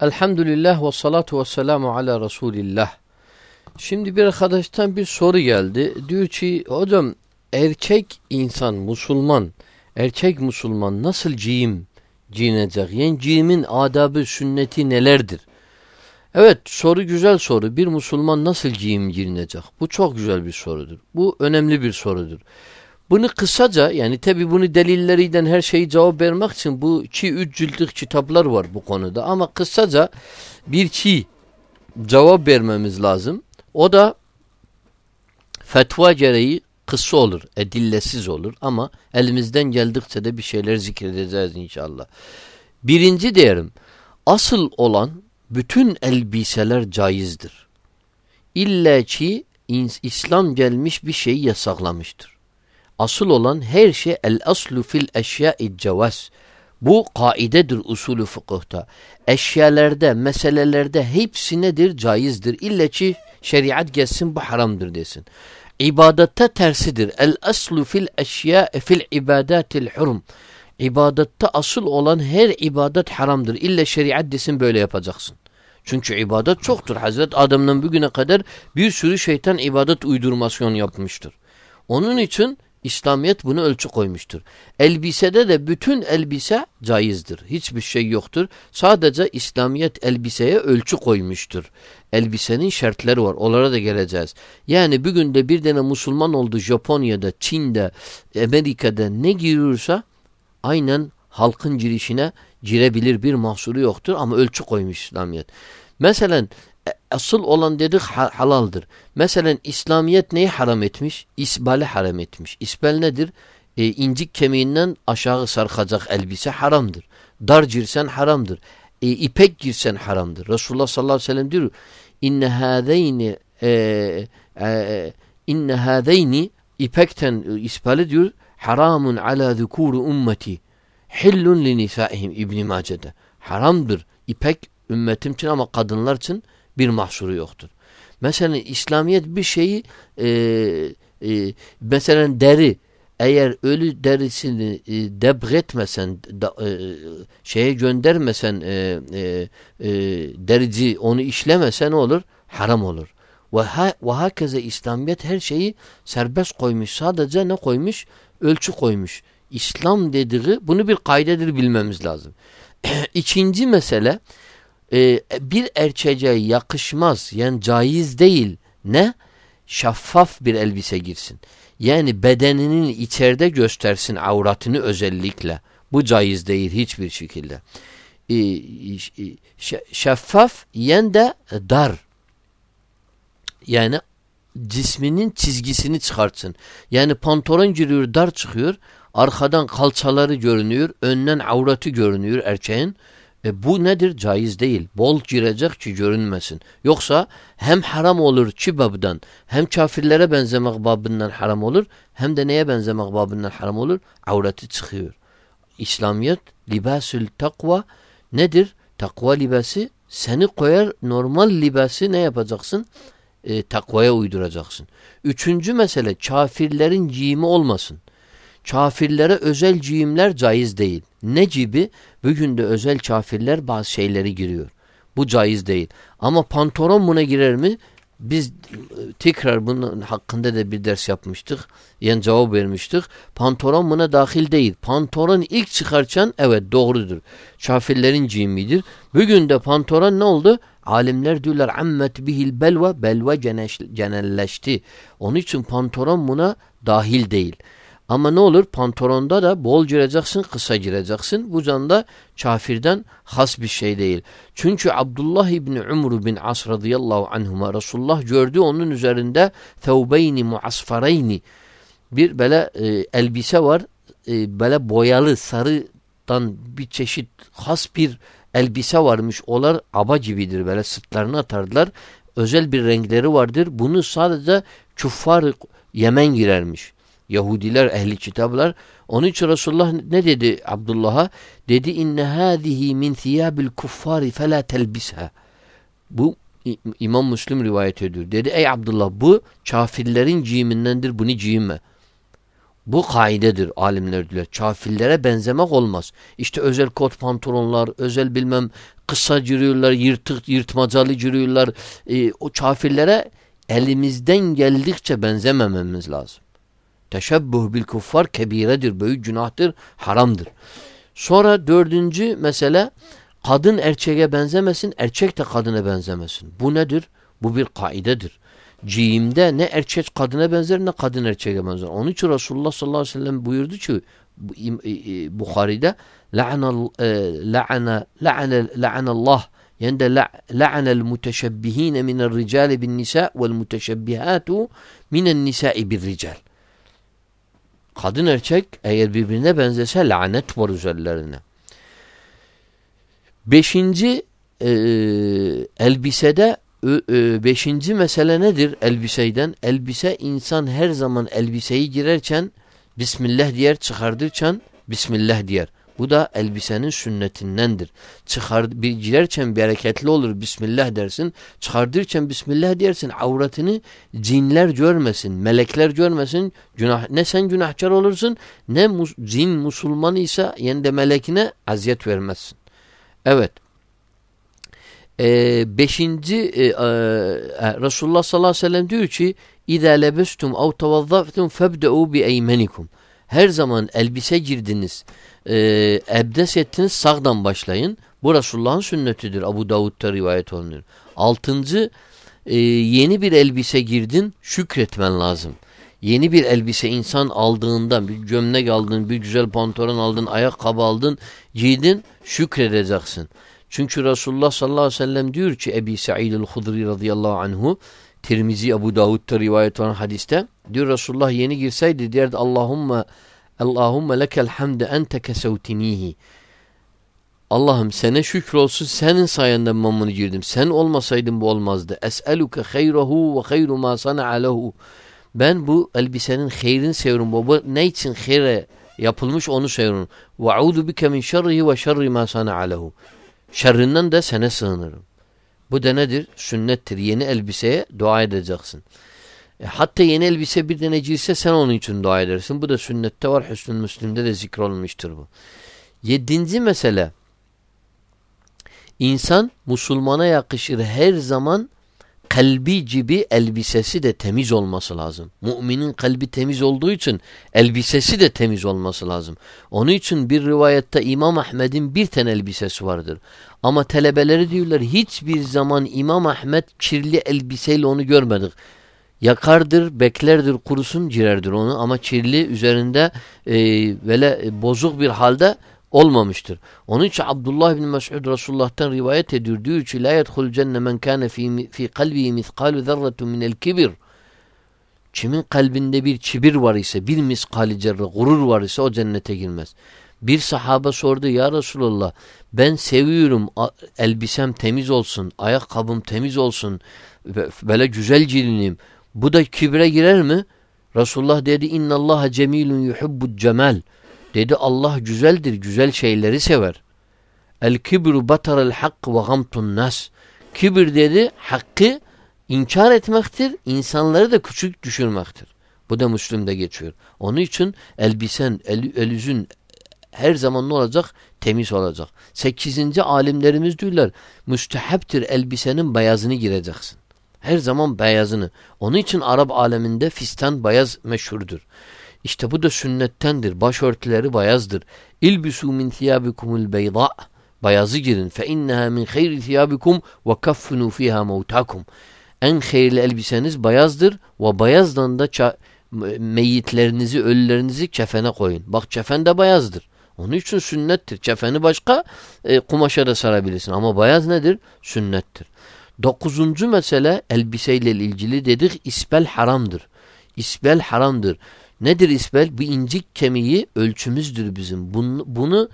Elhamdülillah ve salatu ve selamu ala Resulillah. Şimdi bir arkadaştan bir soru geldi. Diyor ki hocam erkek insan Müslüman, erkek Müslüman nasıl ciyim giyinecek? Yani ciyimin adabı, sünneti nelerdir? Evet soru güzel soru. Bir Müslüman nasıl giyim giyinecek? Bu çok güzel bir sorudur. Bu önemli bir sorudur. Bunu kısaca yani tabi bunu delillerinden her şeyi cevap vermek için bu çi üç ciltlik kitaplar var bu konuda ama kısaca bir çi cevap vermemiz lazım. O da fetva gereği kısa olur, edillesiz olur ama elimizden geldikçe de bir şeyler zikredeceğiz inşallah. Birinci diyelim, asıl olan bütün elbiseler caizdir. İlla ki İslam gelmiş bir şeyi yasaklamıştır. Asıl olan her şey el aslu fil eşya'id cevaz. Bu kaidedir usulü fıkıhta. Eşyalarda, meselelerde hepsi nedir? Caizdir. İlle ki şeriat gelsin bu haramdır desin. İbadette tersidir. El aslu fil eşya fil ibadatil hurum. İbadette asıl olan her ibadet haramdır. İlle şeriat desin böyle yapacaksın. Çünkü ibadet çoktur. Hazret Adem'den bugüne kadar bir sürü şeytan ibadet uydurmasyon yapmıştır. Onun için İslamiyet bunu ölçü koymuştur. Elbisede de bütün elbise caizdir. Hiçbir şey yoktur. Sadece İslamiyet elbiseye ölçü koymuştur. Elbisenin şartları var. Onlara da geleceğiz. Yani bugün de bir tane Müslüman oldu Japonya'da, Çin'de, Amerika'da ne giriyorsa aynen halkın girişine girebilir bir mahsuru yoktur ama ölçü koymuş İslamiyet. Mesela asıl olan dedik halaldır. Mesela İslamiyet neyi haram etmiş? İsbali haram etmiş. İsbal nedir? E, incik kemiğinden aşağı sarkacak elbise haramdır. Dar girsen haramdır. E, ipek girsen haramdır. Resulullah sallallahu aleyhi ve sellem diyor inne hâzeyni e, e, inne hâzeyni ipekten isbali diyor haramun ala zukuru ummeti hillun li nisaihim İbn Mace'de. Haramdır. İpek ümmetim için ama kadınlar için bir mahsuru yoktur. Mesela İslamiyet bir şeyi e, e, mesela deri eğer ölü derisini e, debretmesen da, e, şeye göndermesen e, e, e, derici onu işlemesen olur? Haram olur. Ve, ha, ve hakeze İslamiyet her şeyi serbest koymuş. Sadece ne koymuş? Ölçü koymuş. İslam dediği bunu bir kaydedir bilmemiz lazım. İkinci mesele e, bir erçeğe yakışmaz yani caiz değil ne? Şeffaf bir elbise girsin. Yani bedeninin içeride göstersin avratını özellikle. Bu caiz değil hiçbir şekilde. E, şeffaf yen de dar. Yani cisminin çizgisini çıkartsın. Yani pantolon giriyor dar çıkıyor. Arkadan kalçaları görünüyor. Önden avratı görünüyor erkeğin. E bu nedir? Caiz değil. Bol girecek ki görünmesin. Yoksa hem haram olur çi babından hem kafirlere benzemek babından haram olur hem de neye benzemek babından haram olur? Avratı çıkıyor. İslamiyet libasül takva nedir? Takva libası seni koyar normal libası ne yapacaksın? E, takvaya uyduracaksın. Üçüncü mesele kafirlerin giyimi olmasın. Kafirlere özel giyimler caiz değil. Ne gibi? Bugün de özel kafirler bazı şeyleri giriyor. Bu caiz değil. Ama pantolon buna girer mi? Biz e, tekrar bunun hakkında da bir ders yapmıştık. Yani cevap vermiştik. Pantolon buna dahil değil. Pantolon ilk çıkarken evet doğrudur. Kafirlerin giyimidir. Bugün de pantolon ne oldu? Alimler diyorlar ammet bihil belva belva genelleşti. Onun için pantolon buna dahil değil. Ama ne olur? Pantolonda da bol gireceksin, kısa gireceksin. Bu canda kafirden has bir şey değil. Çünkü Abdullah İbni Umru bin As radıyallahu anhuma Resulullah gördü onun üzerinde thevbeyni muasfareyni bir böyle e, elbise var. E, böyle boyalı sarıdan bir çeşit has bir elbise varmış. Onlar aba gibidir böyle sırtlarını atardılar. Özel bir renkleri vardır. Bunu sadece küffar Yemen girermiş. Yahudiler, ehli kitaplar. Onun için Resulullah ne dedi Abdullah'a? Dedi inne hâzihi min thiyabil kuffari felâ telbisha. Bu İmam Müslim rivayet ediyor. Dedi ey Abdullah bu kafirlerin giyimindendir bunu giyinme. Bu kaidedir alimler diyor. Kafirlere benzemek olmaz. İşte özel kot pantolonlar, özel bilmem kısa cürüyorlar, yırtık, yırtmacalı cürüyorlar. E, o kafirlere elimizden geldikçe benzemememiz lazım. Teşebbuh bil kuffar kebiredir, büyük günahtır, haramdır. Sonra dördüncü mesele kadın erkeğe benzemesin, erkek de kadına benzemesin. Bu nedir? Bu bir kaidedir. Cihimde ne erkek kadına benzer ne kadın erkeğe benzer. Onun için Resulullah sallallahu aleyhi ve sellem buyurdu ki Bukhari'de la'ana la'ana la'ana Allah yani de la'anel muteşebbihine minel ricali bin nisa vel muteşebbihatu minen nisai bir rical. Kadın erkek eğer birbirine benzese lanet var üzerlerine. Beşinci e, elbisede e, beşinci mesele nedir elbiseyden? Elbise insan her zaman elbiseyi girerken Bismillah diyer çıkardırken Bismillah diyer. Bu da elbisenin sünnetindendir. Çıkar, bir girerken bereketli olur Bismillah dersin. Çıkardırken Bismillah dersin. Avratını cinler görmesin, melekler görmesin. Günah, ne sen günahkar olursun ne mus, cin Müslüman ise yani de melekine aziyet vermezsin. Evet. Ee, beşinci e, e, Resulullah sallallahu aleyhi ve sellem diyor ki اِذَا لَبَسْتُمْ اَوْ تَوَظَّفْتُمْ فَبْدَعُوا بِاَيْمَنِكُمْ Her zaman elbise girdiniz, e, ebdes ettiniz sağdan başlayın. Bu Resulullah'ın sünnetidir. Abu Davud'da rivayet olunur. Altıncı, e, yeni bir elbise girdin, şükretmen lazım. Yeni bir elbise insan aldığında, bir gömlek aldın, bir güzel pantolon aldın, ayakkabı aldın, giydin, şükredeceksin. Çünkü Resulullah sallallahu aleyhi ve sellem diyor ki Ebi Sa'id el-Hudri radıyallahu anhu Tirmizi Ebu Davud'da rivayet olan hadiste diyor Resulullah yeni girseydi derdi Allahümme Allahümme lekel hamde ente kesevtinihi Allah'ım sana şükür olsun senin sayenden ben bunu girdim. Sen olmasaydın bu olmazdı. Es'eluke hayrahu ve hayru ma sana'a lehu. Ben bu elbisenin hayrin seviyorum baba. Ne için hayre yapılmış onu seviyorum. Ve a'udhu bike min şerrihi ve şerri ma sana'a lehu. Şerrinden de sana sığınırım. Bu da nedir? Sünnettir. Yeni elbiseye dua edeceksin. E, hatta yeni elbise bir deneciyse sen onun için dua edersin. Bu da sünnette var. Hüsnü Müslim'de de zikrolmuştur bu. Yedinci mesele. İnsan Müslümana yakışır her zaman kalbi gibi elbisesi de temiz olması lazım. Müminin kalbi temiz olduğu için elbisesi de temiz olması lazım. Onun için bir rivayette İmam Ahmed'in bir tane elbisesi vardır. Ama telebeleri diyorlar hiçbir zaman İmam Ahmed kirli elbiseyle onu görmedik. Yakardır, beklerdir, kurusun, girerdir onu ama kirli üzerinde e, böyle bozuk bir halde olmamıştır. Onun için Abdullah bin Mes'ud Resulullah'tan rivayet ediyor. Diyor ki la yedhul cenne men kâne fi, fi kalbihi mithqalu zerretun minel kibir. Kimin kalbinde bir kibir var ise, bir miskali cerre, gurur var ise o cennete girmez. Bir sahaba sordu ya Resulallah ben seviyorum elbisem temiz olsun, ayakkabım temiz olsun, böyle güzel cilinim. Bu da kibre girer mi? Resulullah dedi innallaha cemilun yuhibbu cemal. Dedi Allah güzeldir, güzel şeyleri sever. El kibru batarel hak ve gamtun nas. Kibir dedi hakkı inkar etmektir, insanları da küçük düşürmektir. Bu da Müslüm'de geçiyor. Onun için elbisen, el, el yüzün her zaman ne olacak? Temiz olacak. Sekizinci alimlerimiz diyorlar, müsteheptir elbisenin beyazını gireceksin. Her zaman beyazını. Onun için Arap aleminde fistan beyaz meşhurdur. İşte bu da sünnettendir. Başörtüleri beyazdır. İlbisu min thiyabikumul beyda. Bayazı girin. Fe inneha min hayri thiyabikum ve kaffunu fiha mevtakum. En hayırlı elbiseniz beyazdır ve beyazdan da meyitlerinizi, ölülerinizi kefene koyun. Bak kefen de beyazdır. Onun için sünnettir. Kefeni başka e, kumaşa da sarabilirsin. Ama beyaz nedir? Sünnettir. Dokuzuncu mesele elbiseyle ilgili dedik isbel haramdır. İsbel haramdır. Nedir isbel? Bu incik kemiği ölçümüzdür bizim. Bunu, bunu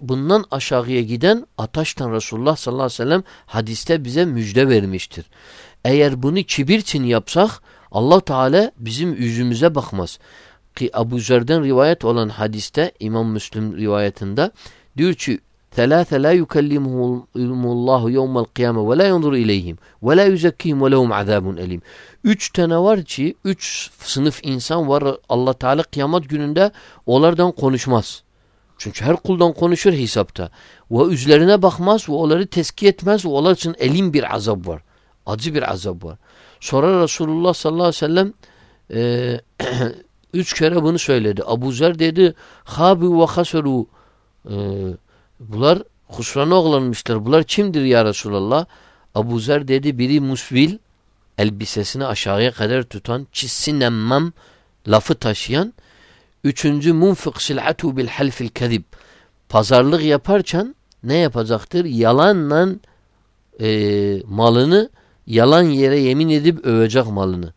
bundan aşağıya giden ataştan Resulullah sallallahu aleyhi ve sellem hadiste bize müjde vermiştir. Eğer bunu kibir için yapsak Allah Teala bizim yüzümüze bakmaz. Ki Abu Zer'den rivayet olan hadiste İmam Müslim rivayetinde diyor ki ثلاثة لا يكلمهم الله يوم القيامة ولا ينظر إليهم ولا يزكيهم ولهم عذاب أليم Üç tane var ki, üç sınıf insan var Allah Teala kıyamet gününde onlardan konuşmaz. Çünkü her kuldan konuşur hesapta. Ve üzerine bakmaz ve onları tezkiye etmez ve onlar için elim bir azap var. Acı bir azap var. Sonra Resulullah sallallahu aleyhi ve sellem e, üç kere bunu söyledi. Abu Zer dedi Habi ve haseru e, bunlar husrana oğlanmışlar. Bunlar kimdir ya Resulallah? Abu Zer dedi biri musvil elbisesini aşağıya kadar tutan çizsin emmam lafı taşıyan üçüncü munfık sil'atu bil halfil kezib pazarlık yaparken ne yapacaktır? Yalanla e, malını yalan yere yemin edip övecek malını.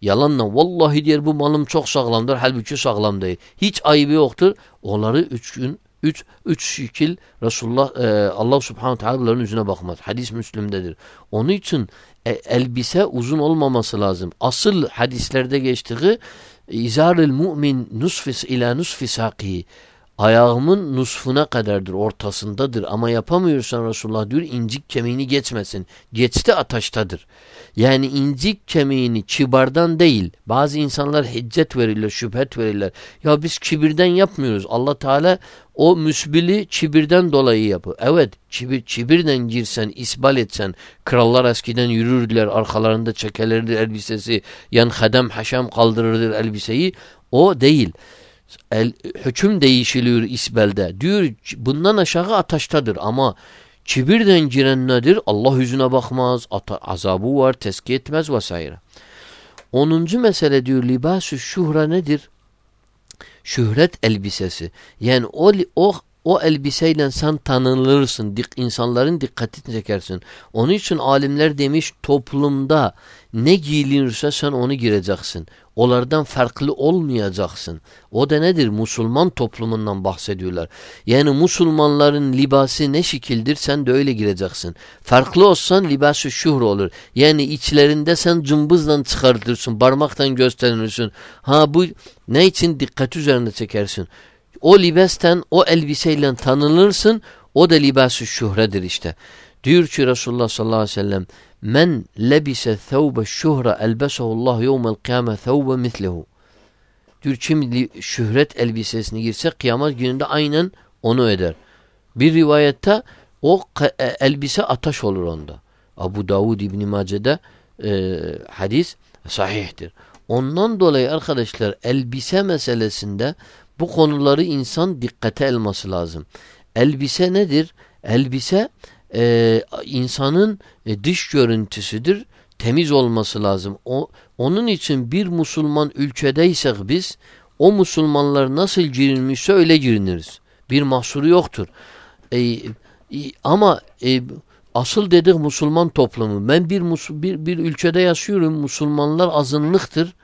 Yalanla vallahi diyor bu malım çok sağlamdır. Halbuki sağlam değil. Hiç ayıbı yoktur. Onları üç gün üç, üç şekil Resulullah e, Allah subhanahu teala bunların yüzüne bakmaz. Hadis Müslüm'dedir. Onun için e, elbise uzun olmaması lazım. Asıl hadislerde geçtiği izaril mu'min nusfis ila nusfi saqihi ayağımın nusfuna kadardır, ortasındadır. Ama yapamıyorsan Resulullah diyor incik kemiğini geçmesin. Geçti ataştadır. Yani incik kemiğini çibardan değil. Bazı insanlar hiccet verirler, şüphet verirler. Ya biz kibirden yapmıyoruz. Allah Teala o müsbili çibirden dolayı yapıyor. Evet çibir, çibirden girsen, isbal etsen, krallar eskiden yürürdüler, arkalarında çekelerdi elbisesi, yan hadem haşam kaldırırdı elbiseyi. O değil el, hüküm değişiliyor isbelde. Diyor bundan aşağı ataştadır ama kibirden giren nedir? Allah yüzüne bakmaz, ata, azabı var, tezkiye etmez vs. Onuncu mesele diyor libas-ı şuhra nedir? Şöhret elbisesi. Yani o, o o elbiseyle sen tanınırsın. Dik, insanların dikkatini çekersin. Onun için alimler demiş toplumda ne giyilirse sen onu gireceksin. Onlardan farklı olmayacaksın. O da nedir? Müslüman toplumundan bahsediyorlar. Yani Müslümanların libası ne şekildir sen de öyle gireceksin. Farklı olsan libası şuhr olur. Yani içlerinde sen cımbızla çıkartırsın, parmaktan gösterirsin. Ha bu ne için dikkat üzerine çekersin. O libesten, o elbiseyle tanınırsın. O da libası şuhredir işte. Diyor ki Resulullah sallallahu aleyhi ve sellem Men lebise thawbe şuhra elbesehullah yevmel kıyame thawbe mislehu. Diyor kim şöhret elbisesini girse kıyamet gününde aynen onu eder. Bir rivayette o e, elbise ataş olur onda. Abu Davud İbn Mace'de e, hadis sahihtir. Ondan dolayı arkadaşlar elbise meselesinde bu konuları insan dikkate alması lazım. Elbise nedir? Elbise e, insanın e, dış görüntüsüdür. Temiz olması lazım. O, onun için bir Müslüman ülkedeysek biz o Müslümanlar nasıl girilmişse öyle giriniriz. Bir mahsuru yoktur. E, e, ama e, asıl dedik Müslüman toplumu. Ben bir, bir, bir ülkede yaşıyorum. Müslümanlar azınlıktır.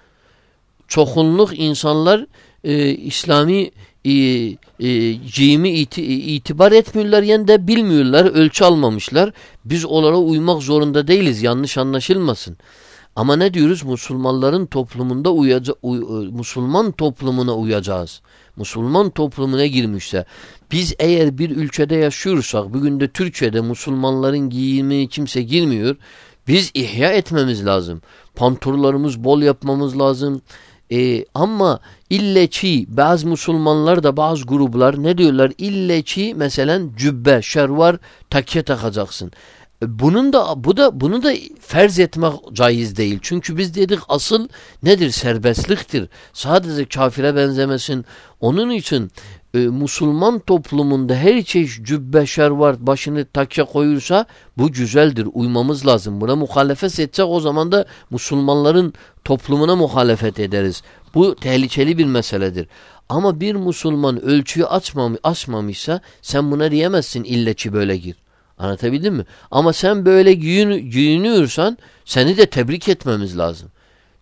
Çokunluk insanlar e, İslami e, e, iti, itibar etmiyorlar yani de bilmiyorlar, ölçü almamışlar. Biz onlara uymak zorunda değiliz yanlış anlaşılmasın. Ama ne diyoruz? Müslümanların toplumunda uyaca, uy, e, Müslüman toplumuna uyacağız. Müslüman toplumuna girmişse biz eğer bir ülkede yaşıyorsak bugün de Türkiye'de Müslümanların giyimi kimse girmiyor. Biz ihya etmemiz lazım. Panturlarımız bol yapmamız lazım. E, ama illeçi bazı Müslümanlar da bazı gruplar ne diyorlar? İlleçi mesela cübbe, şervar, takke takacaksın. E, bunun da bu da bunu da ferz etmek caiz değil. Çünkü biz dedik asıl nedir? Serbestliktir. Sadece kafire benzemesin. Onun için e, Müslüman toplumunda her çeşit cübbe şervar başını takke koyursa bu güzeldir. Uymamız lazım. Buna muhalefet edecek o zaman da Müslümanların toplumuna muhalefet ederiz. Bu tehlikeli bir meseledir. Ama bir Müslüman ölçüyü açmam, açmamışsa sen buna diyemezsin ille ki böyle gir. Anlatabildim mi? Ama sen böyle giyin, giyiniyorsan seni de tebrik etmemiz lazım.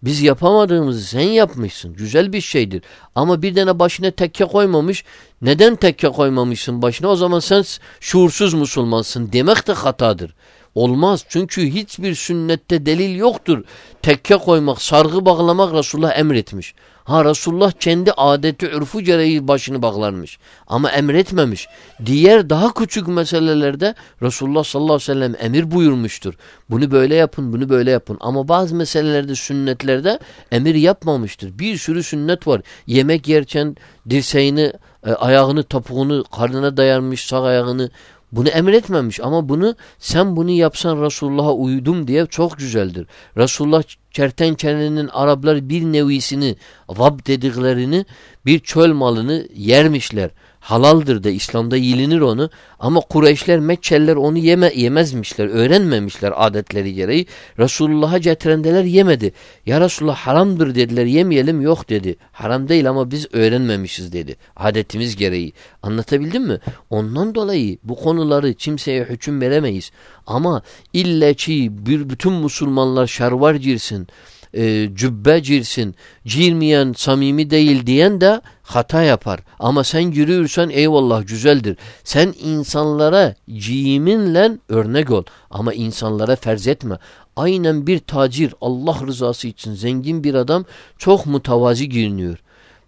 Biz yapamadığımızı sen yapmışsın. Güzel bir şeydir. Ama bir tane başına tekke koymamış. Neden tekke koymamışsın başına? O zaman sen şuursuz Müslümansın demek de hatadır. Olmaz. Çünkü hiçbir sünnette delil yoktur. Tekke koymak, sargı bağlamak Resulullah emretmiş. Ha Resulullah kendi adeti, ürfü gereği başını bağlarmış. Ama emretmemiş. Diğer daha küçük meselelerde Resulullah sallallahu aleyhi ve sellem emir buyurmuştur. Bunu böyle yapın, bunu böyle yapın. Ama bazı meselelerde, sünnetlerde emir yapmamıştır. Bir sürü sünnet var. Yemek yerken dirseğini, e, ayağını, topuğunu karnına dayanmış, sağ ayağını bunu emretmemiş ama bunu sen bunu yapsan Resulullah'a uydum diye çok güzeldir. Resulullah kertenkelenin Araplar bir nevisini vab dediklerini bir çöl malını yermişler. Halaldır da İslam'da yilinir onu ama Kureyşler Mekkeliler onu yeme, yemezmişler öğrenmemişler adetleri gereği. Resulullah'a getirendeler yemedi. Ya Resulullah haramdır dediler yemeyelim yok dedi. Haram değil ama biz öğrenmemişiz dedi adetimiz gereği. Anlatabildim mi? Ondan dolayı bu konuları kimseye hüküm veremeyiz. Ama ille ki bir bütün Müslümanlar şervar girsin e, cübbe girsin, girmeyen samimi değil diyen de hata yapar. Ama sen giriyorsan eyvallah güzeldir. Sen insanlara ciminle örnek ol ama insanlara ferz etme. Aynen bir tacir Allah rızası için zengin bir adam çok mutavazi giyiniyor.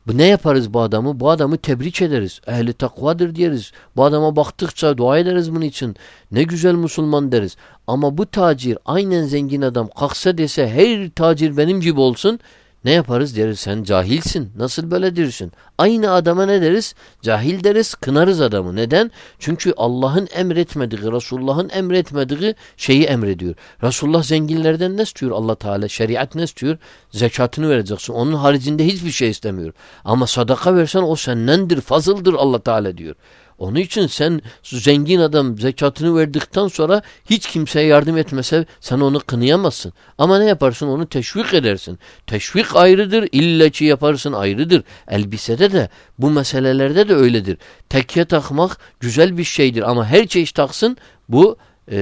Bu ne yaparız bu adamı? Bu adamı tebrik ederiz. Ehli takvadır deriz. Bu adama baktıkça dua ederiz bunun için. Ne güzel Müslüman deriz. Ama bu tacir aynen zengin adam kalksa dese her tacir benim gibi olsun ne yaparız deriz sen cahilsin. Nasıl böyle diyorsun? Aynı adama ne deriz? Cahil deriz, kınarız adamı. Neden? Çünkü Allah'ın emretmediği, Resulullah'ın emretmediği şeyi emrediyor. Resulullah zenginlerden ne istiyor Allah Teala? Şeriat ne istiyor? Zekatını vereceksin. Onun haricinde hiçbir şey istemiyor. Ama sadaka versen o sennendir, fazıldır Allah Teala diyor. Onun için sen zengin adam zekatını verdikten sonra hiç kimseye yardım etmese sen onu kınayamazsın. Ama ne yaparsın? Onu teşvik edersin. Teşvik ayrıdır, illeci yaparsın ayrıdır. Elbisede de bu meselelerde de öyledir. Tekke takmak güzel bir şeydir ama her çeşit taksın bu e,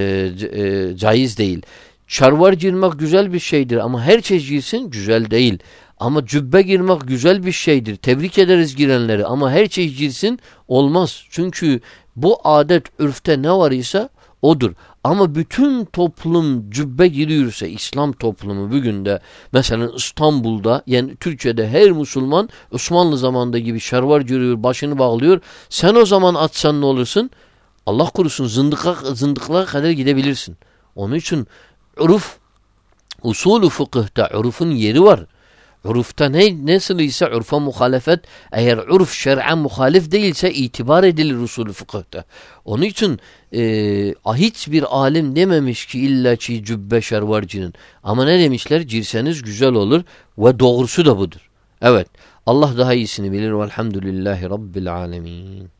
e, caiz değil. Şarvar girmek güzel bir şeydir ama her çeşit girsin güzel değil. Ama cübbe girmek güzel bir şeydir. Tebrik ederiz girenleri ama her şey girsin olmaz. Çünkü bu adet ürfte ne var ise odur. Ama bütün toplum cübbe giriyorsa İslam toplumu bugün de mesela İstanbul'da yani Türkiye'de her Müslüman Osmanlı zamanında gibi şarvar giriyor başını bağlıyor. Sen o zaman atsan ne olursun? Allah korusun zındıka, zındıklara kadar gidebilirsin. Onun için uruf usulü fıkıhta urufun yeri var. Urufta ne, nasıl ise urfa muhalefet eğer urf şer'e muhalif değilse itibar edilir usulü fıkıhta. Onun için e, hiçbir alim dememiş ki illa ki cübbe şervarcının. Ama ne demişler? Girseniz güzel olur ve doğrusu da budur. Evet. Allah daha iyisini bilir. Velhamdülillahi Rabbil alemin.